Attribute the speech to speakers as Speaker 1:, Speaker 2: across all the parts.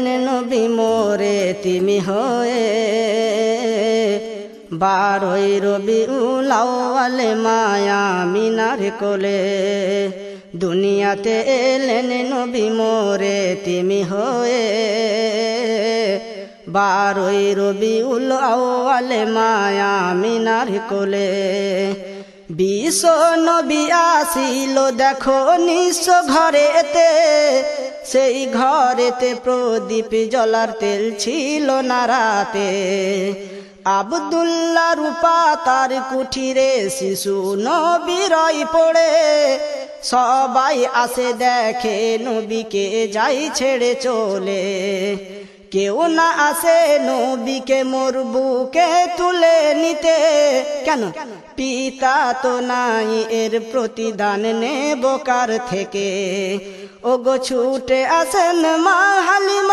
Speaker 1: নবী মোরে তিমি হয়ে। বারোই রবি উলাওয়ালে মায়া মিনার কোলে। দুনিয়াতে এলেন নবী মোরে তিমি হয়ে। বারোই রবি উলাওয়ালে মায়া মিনার কোলে। বিষ নবী আসিল দেখো নিঃস ঘরেতে। সেই ঘরেতে প্রদীপ জলার তেল ছিল না রাতে। আবদুল্লা রূপা তার কুঠিরে শিশু নবিরয় পড়ে। সবাই আসে দেখে নবীকে যাই ছেড়ে চলে। কেউ না আসে নবীকে মোর বুকে তুলে নিতে। কেন? পিতা তো নাই, এর প্রতিদান নেব কার থেকে? ও গো ছুটে আসেন মা হালিমা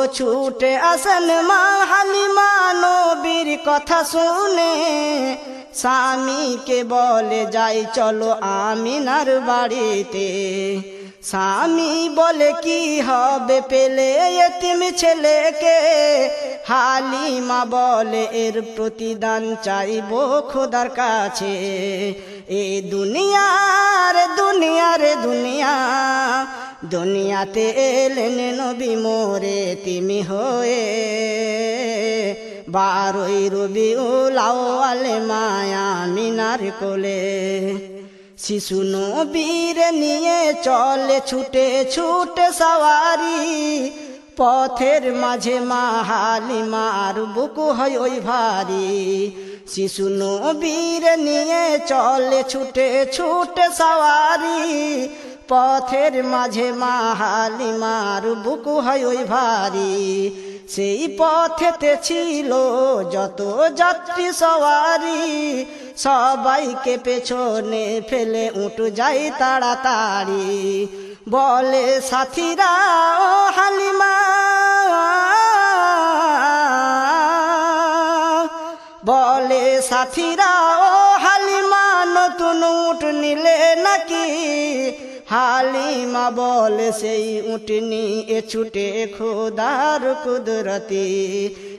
Speaker 1: গো ছুটে আসেন মা হালিমা নবীর কথা শুনে। স্বামীকে বলে, যাই চলো আমিনার বাড়িতে। স্বামী বলে, কি হবে পেলে এতিম ছেলেকে? হালিমা বলে, এর প্রতিদান চাইব খোদার কাছে। এ দুনিয়ার দুনিয়ার দুনিয়া দুনিয়াতে এলেন নবী মোরে তিমি হয়ে। বারোই রবি উলাওয়ালে মায়া মিনার কোলে। শিশু নবীর নিয়ে চলে ছুটে ছুটে সওয়ারি। পথের মাঝে মাহালি মার বুকু হয় ওই ভারী। শিশু নবীর নিয়ে চলে ছুটে ছুটে সওয়ারি। পথের মাঝে মাহালি মার বুকু হয় ওই ভারী। সেই পথেতে ছিল যত যাত্রী সওয়ারি সবাইকে পেছনে ফেলে উঠু যাই তাড়াতাড়ি। বলে, সাথীরা, ও হালিমা, বলে, সাথীরা, ও হালিমা, নতুন উঠ নিলে নাকি? হালিমা বলে সেই উঠনি এ ছুটে খোদার কুদরতি।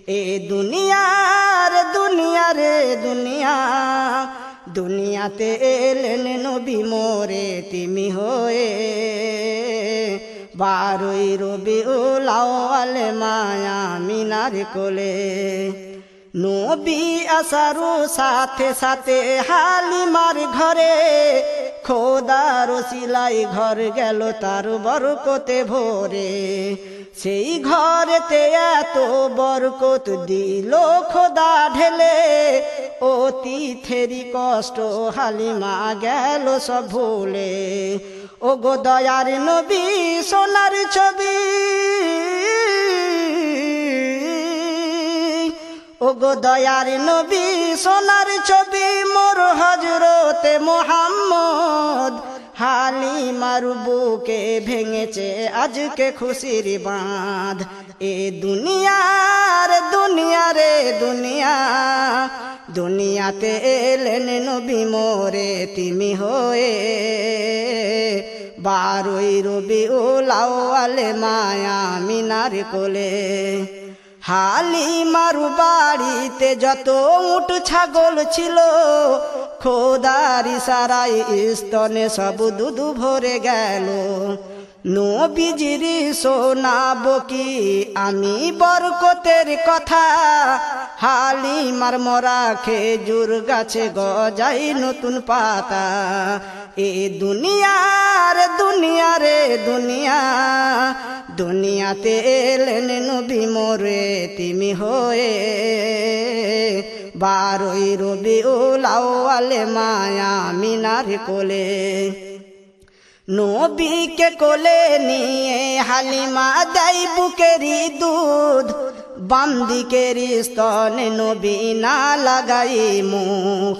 Speaker 1: এ দুনিয়ার, দুনিয়া রে, দুনিয়া। দুনিয়াতে এলেন নবী মোরে, তিমি হয়ে। বারোই রবি উলাওয়ালে মায়া মিনার কোলে। নবী আসারু সাথে সাথে হালিমার ঘরে খোদার সিলাই ঘর গেল তার বরকতে ভোরে। সেই ঘরেতে এত বরকত দিল খোদা ঢেলে। অতিথেরি কষ্ট হালিমা গেল সব ভুলে। ও গো দয়ার নবী, সোনার ছবি। ও গো দয়ার নবী, সোনার ছবি মোর হজরতে মোহাম্মদ। হালিমার বুকে ভেঙেছে, আজকে খুশির বাঁধ। এ দুনিয়ার, দুনিয়া রে দুনিয়া। দুনিয়াতে এলেন নবী মোরে, তিমি হয়ে। বারোই রবি উলাওয়ালে মায়া মিনার কোলে। হালিমারু বাড়িতে যত উঠ ছাগল ছিল, খোদারি সারাই স্তনে সব দুধু ভরে গেল। নবীজিরি শোনাব কি আমি বরকতের কথা, হালিমার মরা খেজুর গাছে গজাই নতুন পাতা। এ দুনিয়ার দুনিয়া রে দুনিয়া দুনিয়াতে এলেন নবী মোরে তিমি হয়ে বারোই রবি উলাওয়ালে মায়া মিনার কোলে। নবীকে কোলে নিয়ে হালিমা দেয় বুকেরি দুধ বাম দিকের স্তনে নবী না লাগাই মুখ।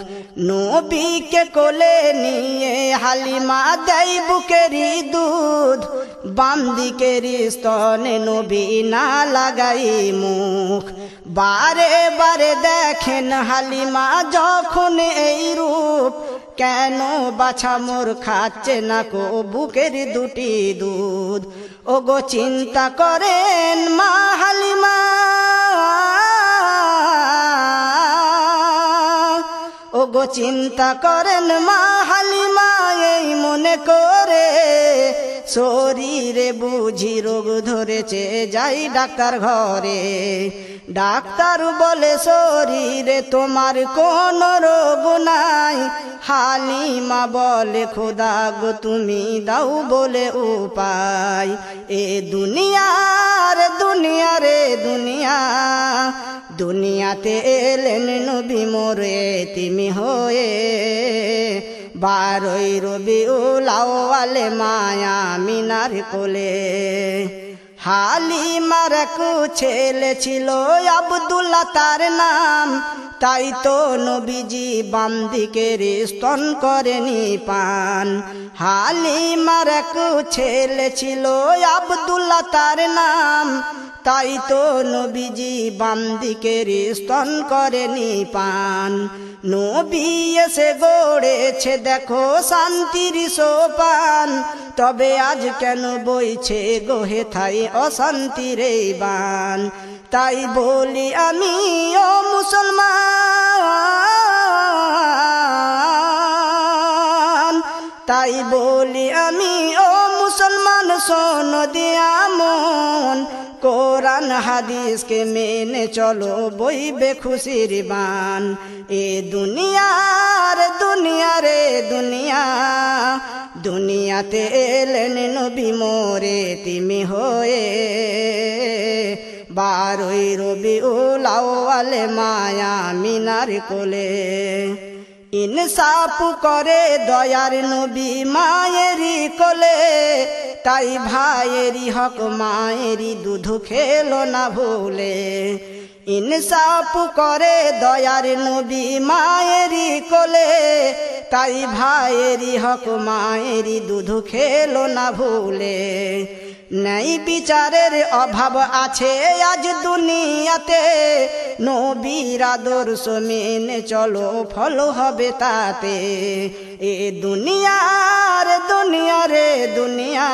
Speaker 1: নবীকে কোলে নিয়ে হালিমা দেয় বুকেরি দুধ বাম দিকের স্তনে নবী না লাগাই মুখ। বারে বারে দেখেন হালিমা যখন এই রূপ। কেন বাছা মোর খাচ্ছে না কো বুকের দুটি দুধ? ও গো চিন্তা করেন মা হালিমা। ও গো চিন্তা করেন মা হালিমা, এই মনে করে শরীরে বুঝি রোগ ধরেছে, যাই ডাক্তার ঘরে। ডাক্তার বলে, শরীরে তোমার কোন রোগ নাই। হালিমা বলে, খোদা গো, তুমি দাও বলে উপায়। এ দুনিয়ার দুনিয়া রে দুনিয়া। দুনিয়াতে এলেন নবী মোরে, তিমি হয়ে বারোই রবি উলাওয়ালে মায়া মিনার কোলে। হালিমার ছেলে ছিল আবদুল্লা তার নাম। তাই তো নবীজি বাম দিকের স্তন করেনি পান। হালিমার ছেলে ছিল আবদুল্লা তার নাম। তাই তো নবীজি বাম দিকের স্তন করেনি পান। নবী এসে গড়েছে, দেখো শান্তির সোপান। তবে আজ কেন বইছে গোহে থাই অশান্তির বান? তাই বলি আমি, ও মুসলমান। তাই বলি আমি, ও মুসলমান, শোন দিয়া মন। কোরআন হাদিসকে মেনে চলো, বইবে খুশির বান। এ দুনিয়ার দুনিয়া রে দুনিয়া, দুনিয়াতে এলেন নবী মোরে তিমি হয়ে। বারোই রবি উলাওয়ালে মায়া মিনার কোলে, ইনসাফ করে দয়ার নবী মায়েরই কোলে। তাই ভাইয়েরই হক, মায়েরই দুধ খেলো না ভুলে। ইনসাপ করে দয়ার নবী মায়েরই কোলে। তাই ভাইয়েরই হক, মায়েরই দুধ খেলো না ভুলে। নেই বিচারের অভাব আছে আজ দুনিয়াতে। নবীর আদর্শ মেনে চলো, ফল হবে তাতে। এ দুনিয়ার, দুনিয়া রে দুনিয়া।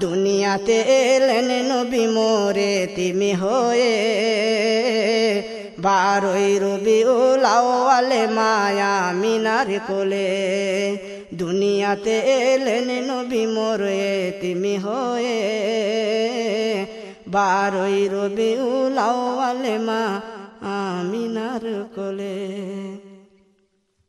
Speaker 1: দুনিয়াতে এলেন নবী মোরে তিমি হয়ে। বারোই রবি ওলাওয়ালে মায়া মিনার কোলে। দুনিয়াতে এলেন নবী মোরে তিমি হয়ে। বারোই রবি ওলাওয়ালে মা আমিনার কোলে।